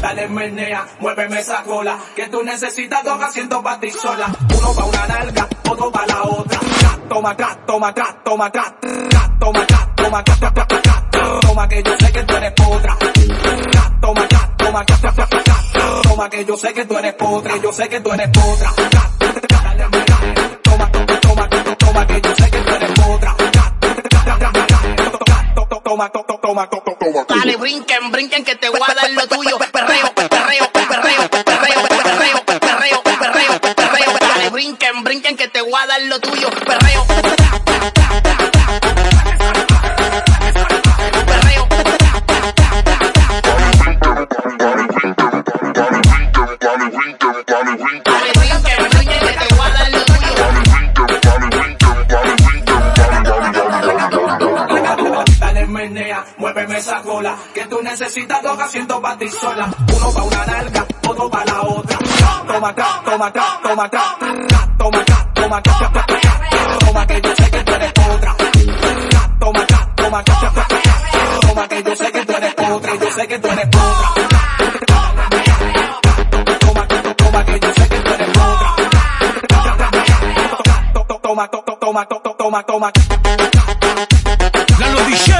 dale menea, muéveme esa cola, que tú necesitas dos asientos para ti sola, uno pa' una nalga, otro pa' la otra, toma atrás, toma atrás, toma atrás, toma atrás, toma atrás, toma atrás, toma que yo sé que tú eres potra, toma atrás, toma atrás, toma que yo sé que tú eres potra, yo sé que tú eres potra, toma, toma, toma, toma, toma. Dale, brinquen, brinquen que te voy a dar lo tuyo. Perreo, perreo, perreo, perreo, perreo, perreo, perreo, perreo. Dale, brinquen, brinquen que te voy a dar lo tuyo. Perreo. Dale, brinquen, dale, brinquen. Menea, muéveme esa cola, que tú necesitas dos asientos para ti sola. Uno pa' una nalga, otro pa' la otra. Toma, tra, toma, tra, toma, tra, toma, tra, toma, tra. Toma que yo sé que tú eres otra. Tra, Toma, tra, toma, tra. Toma que yo sé que tú eres otra, yo sé que tú eres otra. Toma, toma que yo sé que tú eres otra. Toma, toma, toma, toma, toma. DJ,